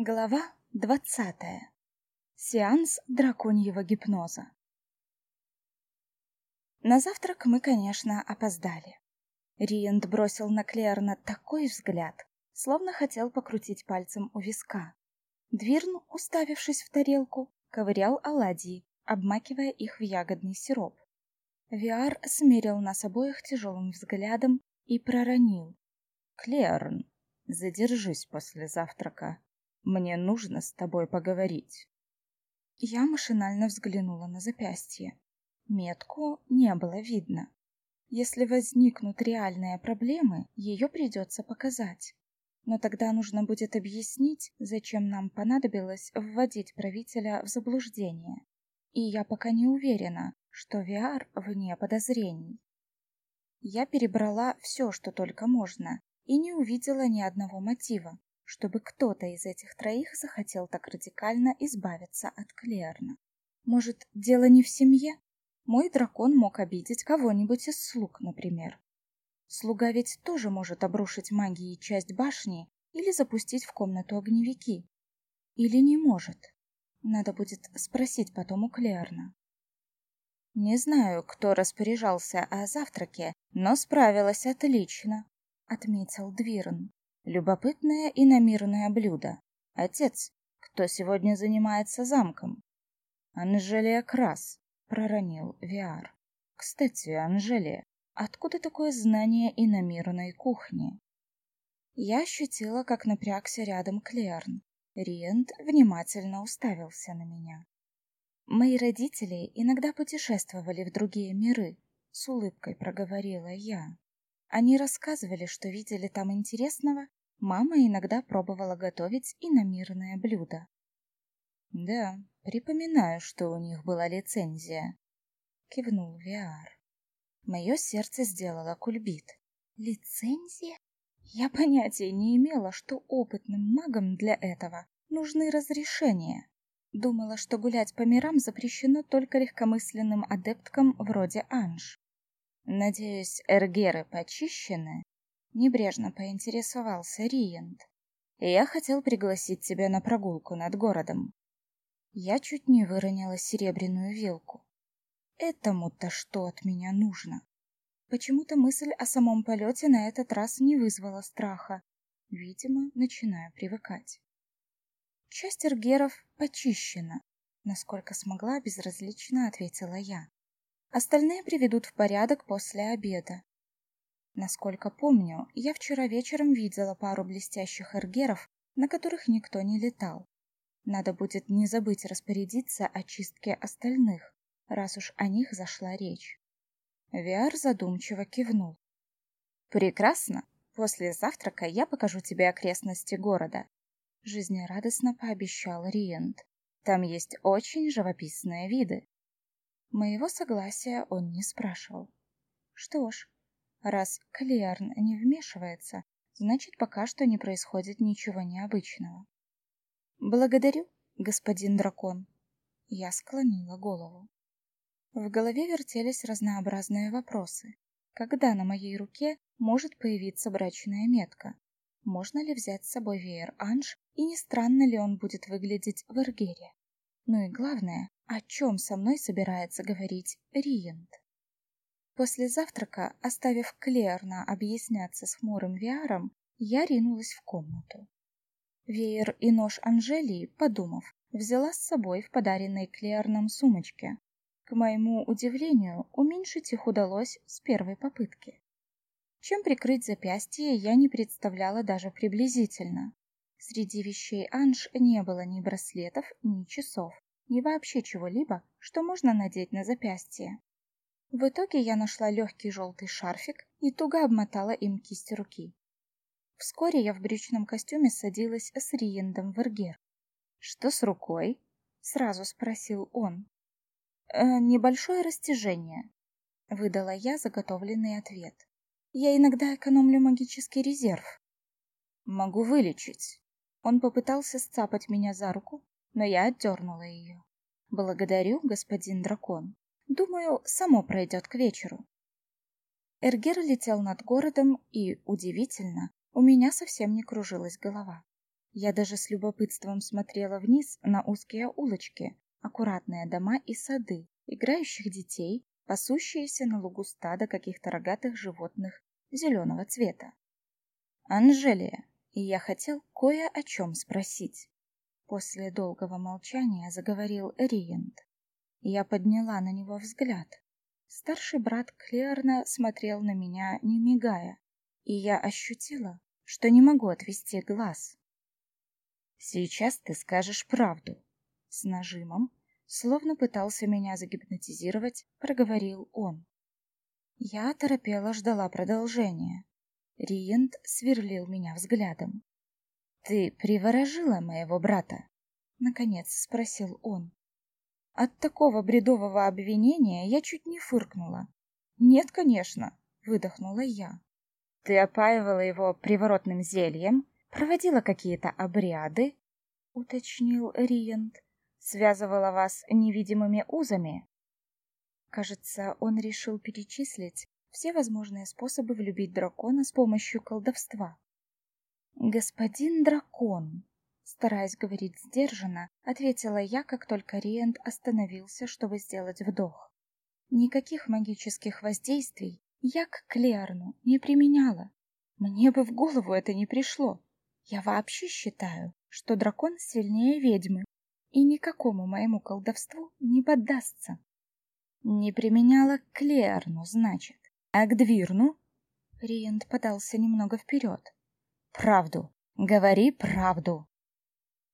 Глава двадцатая. Сеанс драконьего гипноза. На завтрак мы, конечно, опоздали. Риент бросил на Клерна такой взгляд, словно хотел покрутить пальцем у виска. Двирн, уставившись в тарелку, ковырял оладьи, обмакивая их в ягодный сироп. Виар смерил нас обоих тяжелым взглядом и проронил. «Клерн, задержись после завтрака. Мне нужно с тобой поговорить. Я машинально взглянула на запястье. Метку не было видно. Если возникнут реальные проблемы, ее придется показать. Но тогда нужно будет объяснить, зачем нам понадобилось вводить правителя в заблуждение. И я пока не уверена, что VR вне подозрений. Я перебрала все, что только можно, и не увидела ни одного мотива, чтобы кто-то из этих троих захотел так радикально избавиться от Клерна. Может, дело не в семье? Мой дракон мог обидеть кого-нибудь из слуг, например. Слуга ведь тоже может обрушить магией часть башни или запустить в комнату огневики. Или не может. Надо будет спросить потом у Клерна. Не знаю, кто распоряжался о завтраке, но справилась отлично, отметил Двирн. Любопытное и намирное блюдо. Отец, кто сегодня занимается замком? Анжелия Крас, проронил Виар. Кстати, Анжелия, откуда такое знание иномирной кухни? Я ощутила, как напрягся рядом Клерн. Риент внимательно уставился на меня. Мои родители иногда путешествовали в другие миры, с улыбкой проговорила я. Они рассказывали, что видели там интересного Мама иногда пробовала готовить иномирное блюдо. Да, припоминаю, что у них была лицензия. Кивнул Виар. Мое сердце сделало кульбит. Лицензия? Я понятия не имела, что опытным магам для этого нужны разрешения. Думала, что гулять по мирам запрещено только легкомысленным адепткам вроде Анж. Надеюсь, эргеры почищены? Небрежно поинтересовался Риент. Я хотел пригласить тебя на прогулку над городом. Я чуть не выронила серебряную вилку. Этому-то что от меня нужно? Почему-то мысль о самом полете на этот раз не вызвала страха. Видимо, начинаю привыкать. Часть эргеров почищена, насколько смогла, безразлично ответила я. Остальные приведут в порядок после обеда. Насколько помню, я вчера вечером видела пару блестящих эргеров, на которых никто не летал. Надо будет не забыть распорядиться о чистке остальных, раз уж о них зашла речь. Виар задумчиво кивнул. «Прекрасно. После завтрака я покажу тебе окрестности города», — жизнерадостно пообещал Риент. «Там есть очень живописные виды». Моего согласия он не спрашивал. Что ж, Раз Клеарн не вмешивается, значит, пока что не происходит ничего необычного. Благодарю, господин дракон. Я склонила голову. В голове вертелись разнообразные вопросы. Когда на моей руке может появиться брачная метка? Можно ли взять с собой веер Анж, и не странно ли он будет выглядеть в Эргере? Ну и главное, о чем со мной собирается говорить Риент? После завтрака, оставив Клерна объясняться с хмурым Виаром, я ринулась в комнату. Веер и нож Анжелии, подумав, взяла с собой в подаренной Клерном сумочке. К моему удивлению, уменьшить их удалось с первой попытки. Чем прикрыть запястье, я не представляла даже приблизительно. Среди вещей Анж не было ни браслетов, ни часов, ни вообще чего-либо, что можно надеть на запястье. В итоге я нашла легкий желтый шарфик и туго обмотала им кисть руки. Вскоре я в брючном костюме садилась с Риендом в Эргер. «Что с рукой?» — сразу спросил он. «Э, «Небольшое растяжение», — выдала я заготовленный ответ. «Я иногда экономлю магический резерв». «Могу вылечить». Он попытался сцапать меня за руку, но я отдернула ее. «Благодарю, господин дракон. Думаю, само пройдет к вечеру. Эргер летел над городом, и, удивительно, у меня совсем не кружилась голова. Я даже с любопытством смотрела вниз на узкие улочки, аккуратные дома и сады, играющих детей, пасущиеся на лугу стада каких-то рогатых животных зеленого цвета. «Анжелия, я хотел кое о чем спросить». После долгого молчания заговорил Риент. Я подняла на него взгляд. Старший брат Клерна смотрел на меня, не мигая, и я ощутила, что не могу отвести глаз. «Сейчас ты скажешь правду», — с нажимом, словно пытался меня загипнотизировать, проговорил он. Я торопела ждала продолжения. Риент сверлил меня взглядом. «Ты приворожила моего брата?» — наконец спросил он. От такого бредового обвинения я чуть не фыркнула. «Нет, конечно», — выдохнула я. «Ты опаивала его приворотным зельем, проводила какие-то обряды?» — уточнил Риент. «Связывала вас невидимыми узами?» Кажется, он решил перечислить все возможные способы влюбить дракона с помощью колдовства. «Господин дракон», Стараясь говорить сдержанно, ответила я, как только Риент остановился, чтобы сделать вдох. Никаких магических воздействий я к Клеарну не применяла. Мне бы в голову это не пришло. Я вообще считаю, что дракон сильнее ведьмы и никакому моему колдовству не поддастся. Не применяла к Клеарну, значит. А к Двирну? Риент подался немного вперед. Правду. Говори правду.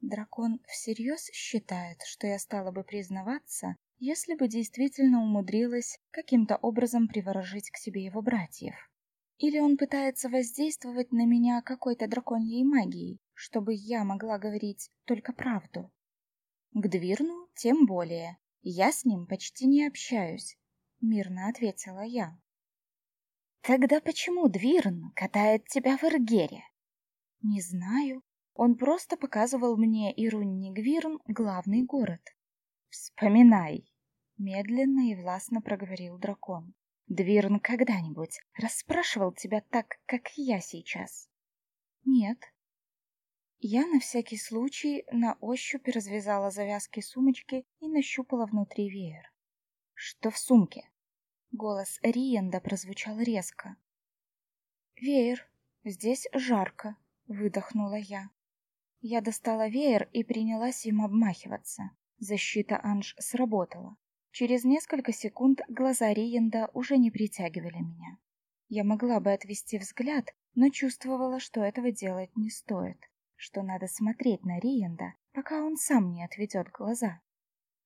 Дракон всерьез считает, что я стала бы признаваться, если бы действительно умудрилась каким-то образом приворожить к себе его братьев. Или он пытается воздействовать на меня какой-то драконьей магией, чтобы я могла говорить только правду. К Двирну тем более. Я с ним почти не общаюсь, мирно ответила я. Тогда почему Двирн катает тебя в Эргере? Не знаю, он просто показывал мне Ируннигвирн, главный город. «Вспоминай!» — медленно и властно проговорил дракон. «Двирн когда-нибудь расспрашивал тебя так, как я сейчас?» «Нет». Я на всякий случай на ощупь развязала завязки сумочки и нащупала внутри веер. «Что в сумке?» Голос Риенда прозвучал резко. «Веер, здесь жарко», — выдохнула я. Я достала веер и принялась им обмахиваться. Защита Анж сработала. Через несколько секунд глаза Риенда уже не притягивали меня. Я могла бы отвести взгляд, но чувствовала, что этого делать не стоит, что надо смотреть на Риенда, пока он сам не отведет глаза.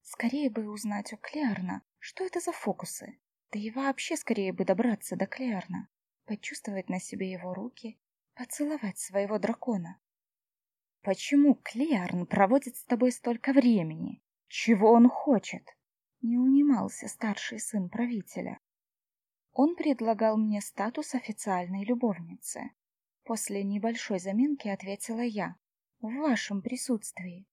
Скорее бы узнать у Клеарна, что это за фокусы, да и вообще скорее бы добраться до Клеарна, почувствовать на себе его руки, поцеловать своего дракона. Почему Клеарн проводит с тобой столько времени? Чего он хочет? Не унимался старший сын правителя. Он предлагал мне статус официальной любовницы. После небольшой заминки ответила я. В вашем присутствии.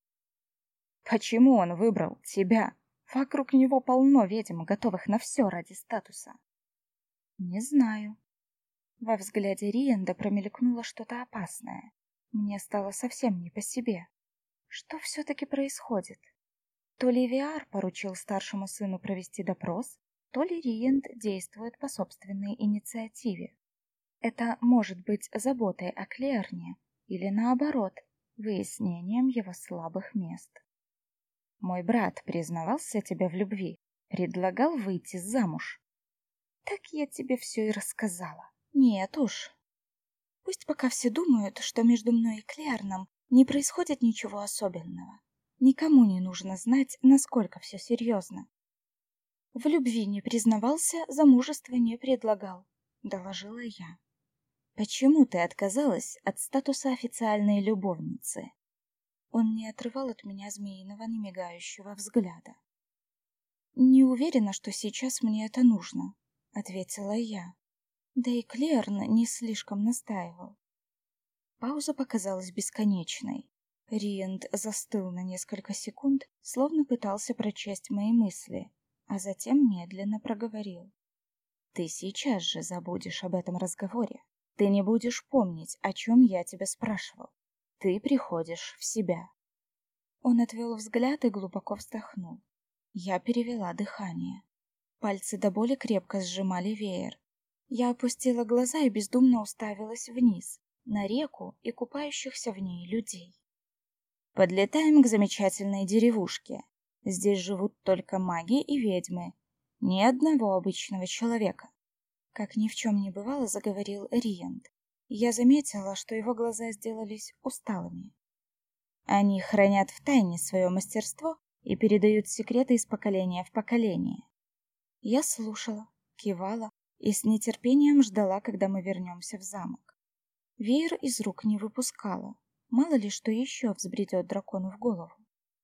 Почему он выбрал тебя? Вокруг него полно ведьм, готовых на все ради статуса. Не знаю. Во взгляде Риенда промелькнуло что-то опасное. Мне стало совсем не по себе. Что все-таки происходит? То ли Виар поручил старшему сыну провести допрос, то ли Риент действует по собственной инициативе. Это может быть заботой о Клерне или наоборот, выяснением его слабых мест. Мой брат признавался тебе в любви, предлагал выйти замуж. Так я тебе все и рассказала. Нет уж, Пусть пока все думают, что между мной и Клеарном не происходит ничего особенного. Никому не нужно знать, насколько все серьезно. В любви не признавался, замужество не предлагал, доложила я. Почему ты отказалась от статуса официальной любовницы? Он не отрывал от меня змеиного немигающего взгляда. Не уверена, что сейчас мне это нужно, ответила я. Да и Клерн не слишком настаивал. Пауза показалась бесконечной. Риент застыл на несколько секунд, словно пытался прочесть мои мысли, а затем медленно проговорил. «Ты сейчас же забудешь об этом разговоре. Ты не будешь помнить, о чем я тебя спрашивал. ты приходишь в себя. Он отвел взгляд и глубоко вздохнул. Я перевела дыхание. Пальцы до боли крепко сжимали веер. Я опустила глаза и бездумно уставилась вниз, на реку и купающихся в ней людей. Подлетаем к замечательной деревушке. Здесь живут только маги и ведьмы. Ни одного обычного человека. Как ни в чем не бывало, заговорил Риент. Я заметила, что его глаза сделались усталыми. Они хранят в тайне свое мастерство и передают секреты из поколения в поколение. Я слушала, кивала и с нетерпением ждала, когда мы вернемся в замок. Веер из рук не выпускала. Мало ли что еще взбредет дракону в голову.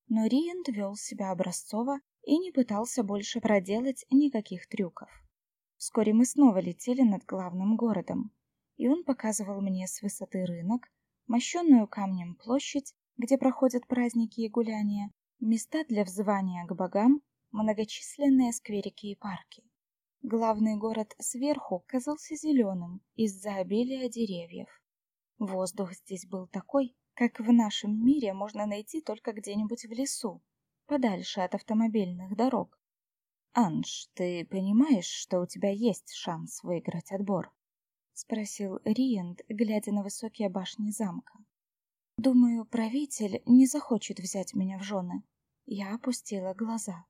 Но Риент вел себя образцово и не пытался больше проделать никаких трюков. Вскоре мы снова летели над главным городом, и он показывал мне с высоты рынок, мощенную камнем площадь, где проходят праздники и гуляния, места для взывания к богам, многочисленные скверики и парки. Главный город сверху казался зеленым из-за обилия деревьев. Воздух здесь был такой, как в нашем мире можно найти только где-нибудь в лесу, подальше от автомобильных дорог. «Анж, ты понимаешь, что у тебя есть шанс выиграть отбор?» — спросил Риент, глядя на высокие башни замка. «Думаю, правитель не захочет взять меня в жены». Я опустила глаза.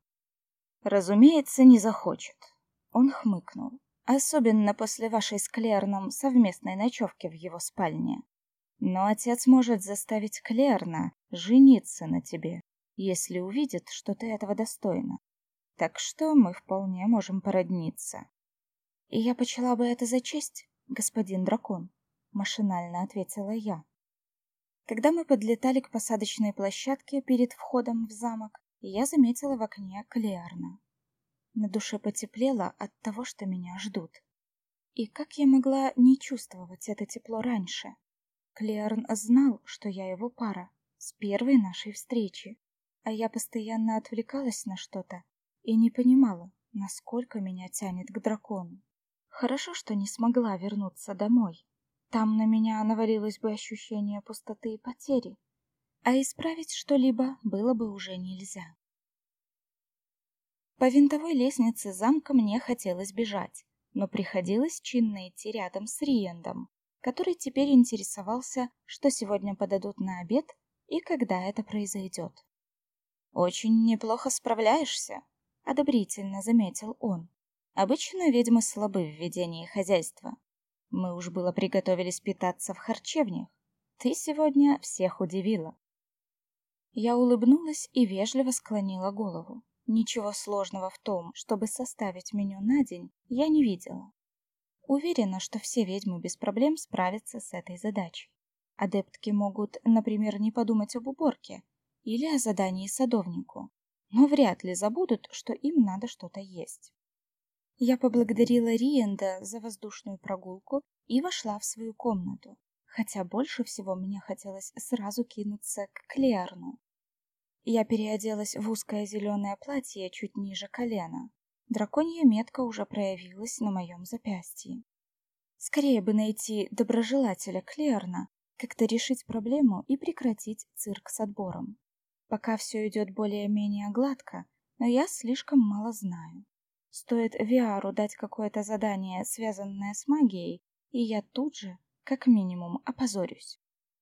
«Разумеется, не захочет». Он хмыкнул. «Особенно после вашей с Клерном совместной ночевки в его спальне. Но отец может заставить Клерна жениться на тебе, если увидит, что ты этого достойна. Так что мы вполне можем породниться. И я почла бы это за честь, господин дракон, машинально ответила я. Когда мы подлетали к посадочной площадке перед входом в замок, я заметила в окне Клеарна. На душе потеплело от того, что меня ждут. И как я могла не чувствовать это тепло раньше? Клеарн знал, что я его пара с первой нашей встречи, а я постоянно отвлекалась на что-то и не понимала, насколько меня тянет к дракону. Хорошо, что не смогла вернуться домой. Там на меня навалилось бы ощущение пустоты и потери, а исправить что-либо было бы уже нельзя. По винтовой лестнице замка мне хотелось бежать, но приходилось чинно идти рядом с Риендом, который теперь интересовался, что сегодня подадут на обед и когда это произойдет. «Очень неплохо справляешься», — одобрительно заметил он. «Обычно ведьмы слабы в ведении хозяйства. Мы уж было приготовились питаться в харчевнях. Ты сегодня всех удивила». Я улыбнулась и вежливо склонила голову. Ничего сложного в том, чтобы составить меню на день, я не видела. Уверена, что все ведьмы без проблем справятся с этой задачей. Адептки могут, например, не подумать об уборке или о задании садовнику, но вряд ли забудут, что им надо что-то есть. Я поблагодарила Риенда за воздушную прогулку и вошла в свою комнату, хотя больше всего мне хотелось сразу кинуться к Клеарну. Я переоделась в узкое зеленое платье чуть ниже колена. Драконья метка уже проявилась на моем запястье. Скорее бы найти доброжелателя Клеарна, как-то решить проблему и прекратить цирк с отбором. Пока все идет более-менее гладко, но я слишком мало знаю. Стоит Виару дать какое-то задание, связанное с магией, и я тут же, как минимум, опозорюсь.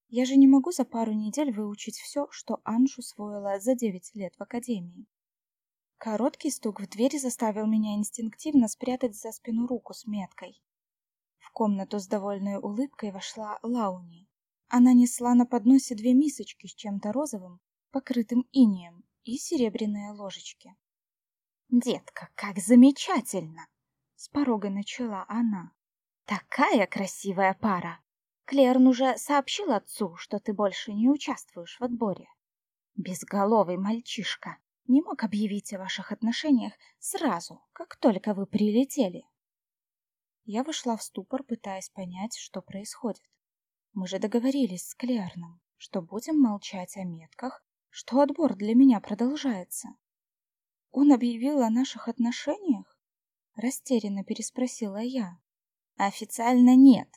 Я же не могу за пару недель выучить все, что Анж усвоила за девять лет в академии. Короткий стук в дверь заставил меня инстинктивно спрятать за спину руку с меткой. В комнату с довольной улыбкой вошла Лауни. Она несла на подносе две мисочки с чем-то розовым покрытым инеем, и серебряные ложечки. «Детка, как замечательно!» — с порога начала она. «Такая красивая пара! Клерн уже сообщил отцу, что ты больше не участвуешь в отборе. Безголовый мальчишка не мог объявить о ваших отношениях сразу, как только вы прилетели». Я вошла в ступор, пытаясь понять, что происходит. Мы же договорились с Клерном, что будем молчать о метках что отбор для меня продолжается. Он объявил о наших отношениях? Растерянно переспросила я. Официально нет,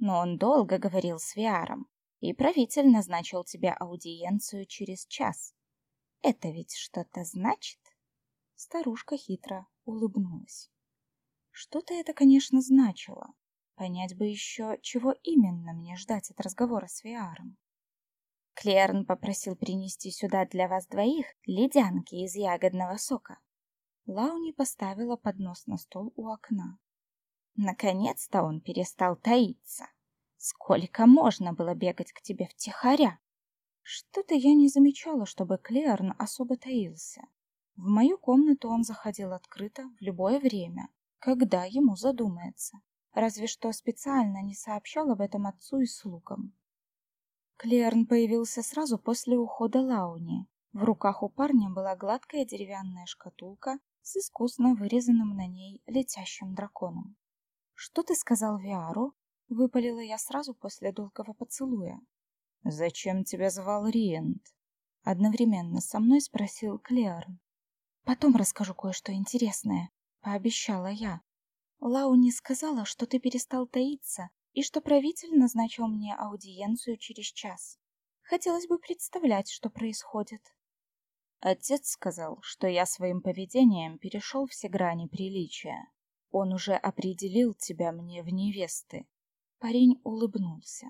но он долго говорил с Виаром. И правитель назначил тебе аудиенцию через час. Это ведь что-то значит? Старушка хитро улыбнулась. Что-то это, конечно, значило. Понять бы еще, чего именно мне ждать от разговора с Виаром. Клерн попросил принести сюда для вас двоих ледянки из ягодного сока. Лауни поставила поднос на стол у окна. Наконец-то он перестал таиться. Сколько можно было бегать к тебе втихаря? Что-то я не замечала, чтобы Клерн особо таился. В мою комнату он заходил открыто в любое время, когда ему задумается. Разве что специально не сообщал об этом отцу и слугам. Клерн появился сразу после ухода Лауни. В руках у парня была гладкая деревянная шкатулка с искусно вырезанным на ней летящим драконом. «Что ты сказал Виару?» — выпалила я сразу после долгого поцелуя. «Зачем тебя звал Риент?» — одновременно со мной спросил Клерн. «Потом расскажу кое-что интересное», — пообещала я. «Лауни сказала, что ты перестал таиться и что правитель назначил мне аудиенцию через час. Хотелось бы представлять, что происходит. Отец сказал, что я своим поведением перешел все грани приличия. Он уже определил тебя мне в невесты. Парень улыбнулся.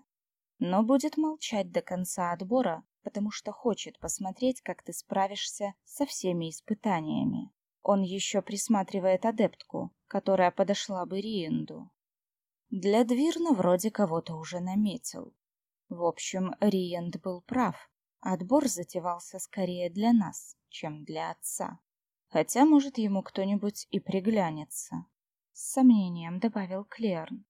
Но будет молчать до конца отбора, потому что хочет посмотреть, как ты справишься со всеми испытаниями. Он еще присматривает адептку, которая подошла бы Риенду. Для Двирна вроде кого-то уже наметил. В общем, Риент был прав. Отбор затевался скорее для нас, чем для отца. Хотя, может, ему кто-нибудь и приглянется. С сомнением добавил Клерн.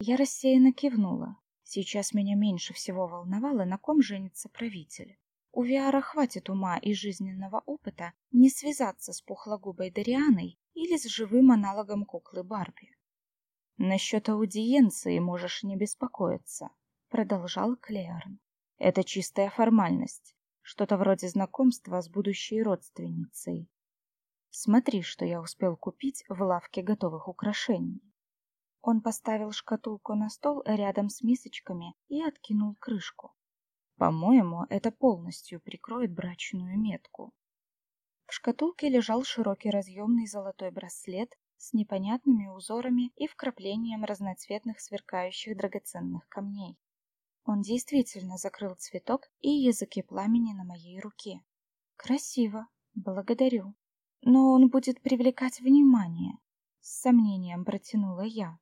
Я рассеянно кивнула. Сейчас меня меньше всего волновало, на ком женится правитель. У Виара хватит ума и жизненного опыта не связаться с пухлогубой Дарианой или с живым аналогом куклы Барби. Насчет аудиенции можешь не беспокоиться, продолжал Клеарн. Это чистая формальность, что-то вроде знакомства с будущей родственницей. Смотри, что я успел купить в лавке готовых украшений. Он поставил шкатулку на стол рядом с мисочками и откинул крышку. По-моему, это полностью прикроет брачную метку. В шкатулке лежал широкий разъемный золотой браслет с непонятными узорами и вкраплением разноцветных сверкающих драгоценных камней. Он действительно закрыл цветок и языки пламени на моей руке. Красиво, благодарю. Но он будет привлекать внимание. С сомнением протянула я.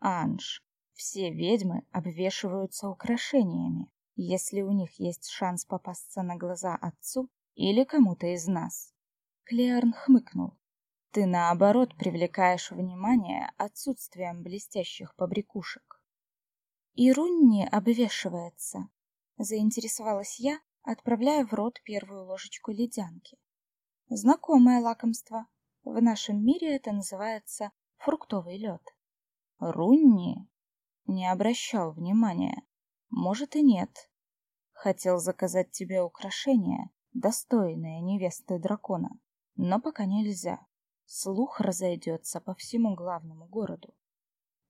Анж, все ведьмы обвешиваются украшениями, если у них есть шанс попасться на глаза отцу или кому-то из нас. Клеарн хмыкнул. Ты, наоборот, привлекаешь внимание отсутствием блестящих побрякушек. И Рунни обвешивается, заинтересовалась я, отправляя в рот первую ложечку ледянки. Знакомое лакомство. В нашем мире это называется фруктовый лед. Рунни не обращал внимания. Может и нет. Хотел заказать тебе украшение, достойное невесты дракона, но пока нельзя слух разойдется по всему главному городу.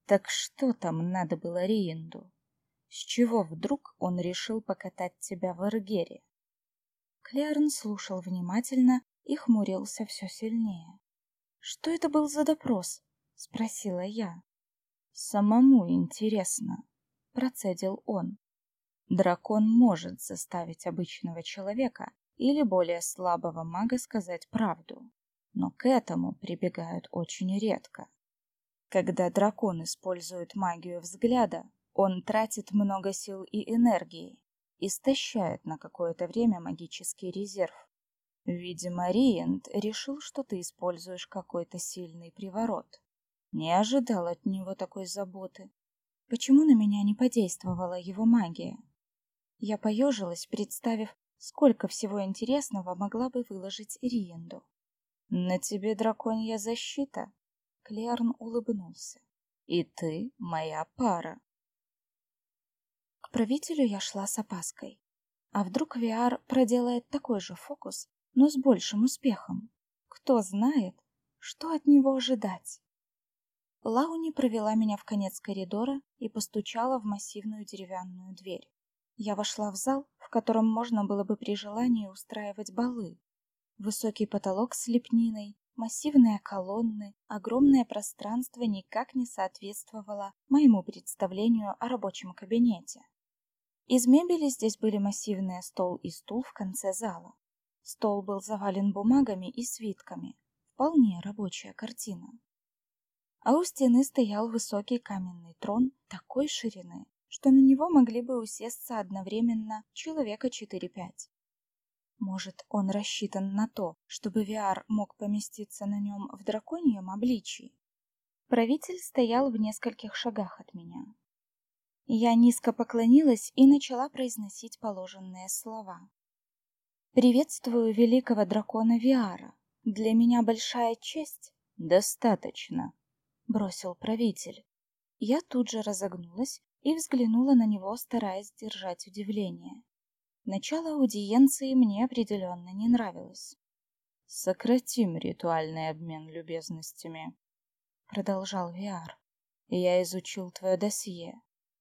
Так что там надо было Риенду? С чего вдруг он решил покатать тебя в Эргере? Клерн слушал внимательно и хмурился все сильнее. «Что это был за допрос?» — спросила я. «Самому интересно», — процедил он. «Дракон может заставить обычного человека или более слабого мага сказать правду но к этому прибегают очень редко. Когда дракон использует магию взгляда, он тратит много сил и энергии, истощает на какое-то время магический резерв. Видимо, Риент решил, что ты используешь какой-то сильный приворот. Не ожидал от него такой заботы. Почему на меня не подействовала его магия? Я поежилась, представив, сколько всего интересного могла бы выложить Риенду. На тебе драконья защита. Клеарн улыбнулся. И ты моя пара. К правителю я шла с опаской. А вдруг Виар проделает такой же фокус, но с большим успехом? Кто знает, что от него ожидать? Лауни провела меня в конец коридора и постучала в массивную деревянную дверь. Я вошла в зал, в котором можно было бы при желании устраивать балы. Высокий потолок с лепниной, массивные колонны, огромное пространство никак не соответствовало моему представлению о рабочем кабинете. Из мебели здесь были массивный стол и стул в конце зала. Стол был завален бумагами и свитками. Вполне рабочая картина. А у стены стоял высокий каменный трон такой ширины, что на него могли бы усесться одновременно человека 4-5. Может, он рассчитан на то, чтобы Виар мог поместиться на нем в драконьем обличии? Правитель стоял в нескольких шагах от меня. Я низко поклонилась и начала произносить положенные слова. «Приветствую великого дракона Виара. Для меня большая честь». «Достаточно», — бросил правитель. Я тут же разогнулась и взглянула на него, стараясь сдержать удивление. Начало аудиенции мне определенно не нравилось. «Сократим ритуальный обмен любезностями», — продолжал Виар. «Я изучил твое досье.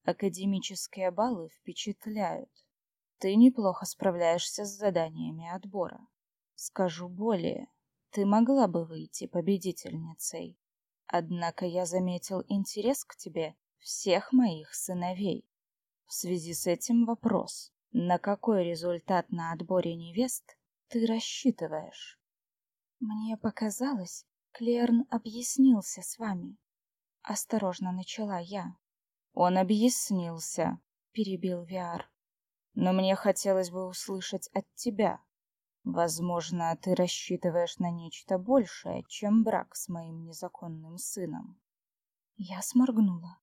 Академические баллы впечатляют. Ты неплохо справляешься с заданиями отбора. Скажу более, ты могла бы выйти победительницей. Однако я заметил интерес к тебе всех моих сыновей. В связи с этим вопрос. На какой результат на отборе невест ты рассчитываешь? Мне показалось, Клерн объяснился с вами. Осторожно начала я. Он объяснился, перебил Виар. Но мне хотелось бы услышать от тебя. Возможно, ты рассчитываешь на нечто большее, чем брак с моим незаконным сыном. Я сморгнула.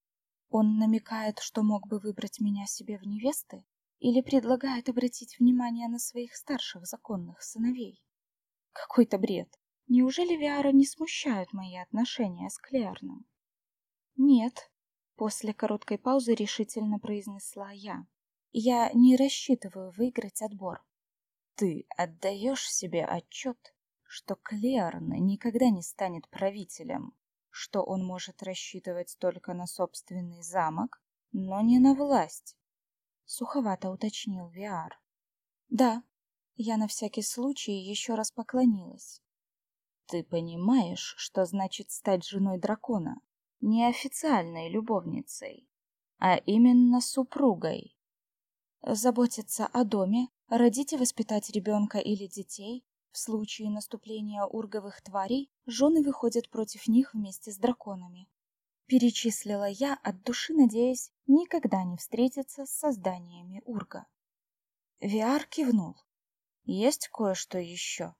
Он намекает, что мог бы выбрать меня себе в невесты? Или предлагает обратить внимание на своих старших законных сыновей? Какой-то бред. Неужели Виара не смущают мои отношения с Клеарном? Нет, после короткой паузы решительно произнесла я. Я не рассчитываю выиграть отбор. Ты отдаешь себе отчет, что Клеарн никогда не станет правителем, что он может рассчитывать только на собственный замок, но не на власть суховато уточнил Виар. Да, я на всякий случай еще раз поклонилась. Ты понимаешь, что значит стать женой дракона? Не официальной любовницей, а именно супругой. Заботиться о доме, родить и воспитать ребенка или детей. В случае наступления урговых тварей жены выходят против них вместе с драконами перечислила я от души, надеясь никогда не встретиться с созданиями Урга. Виар кивнул. Есть кое-что еще,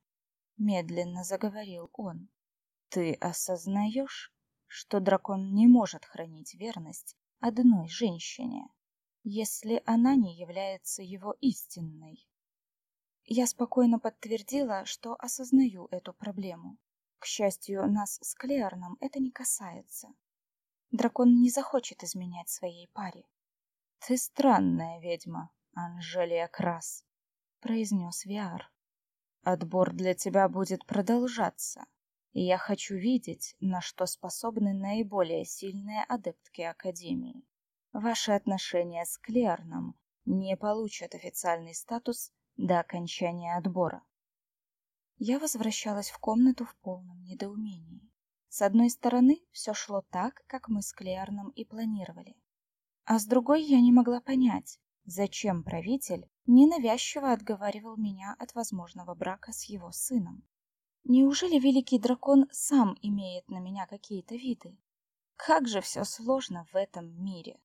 медленно заговорил он. Ты осознаешь, что дракон не может хранить верность одной женщине, если она не является его истинной. Я спокойно подтвердила, что осознаю эту проблему. К счастью, нас с Клеарном это не касается. Дракон не захочет изменять своей паре. — Ты странная ведьма, Анжелия Крас, — произнес Виар. — Отбор для тебя будет продолжаться, и я хочу видеть, на что способны наиболее сильные адептки Академии. Ваши отношения с Клерном не получат официальный статус до окончания отбора. Я возвращалась в комнату в полном недоумении. С одной стороны, все шло так, как мы с Клеарном и планировали. А с другой я не могла понять, зачем правитель ненавязчиво отговаривал меня от возможного брака с его сыном. Неужели великий дракон сам имеет на меня какие-то виды? Как же все сложно в этом мире.